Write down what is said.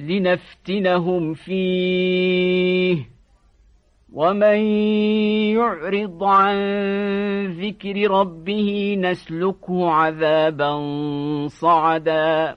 لنفتنهم فيه. ومن يعرض عن ذكر ربه نسلكه عذابا صعدا.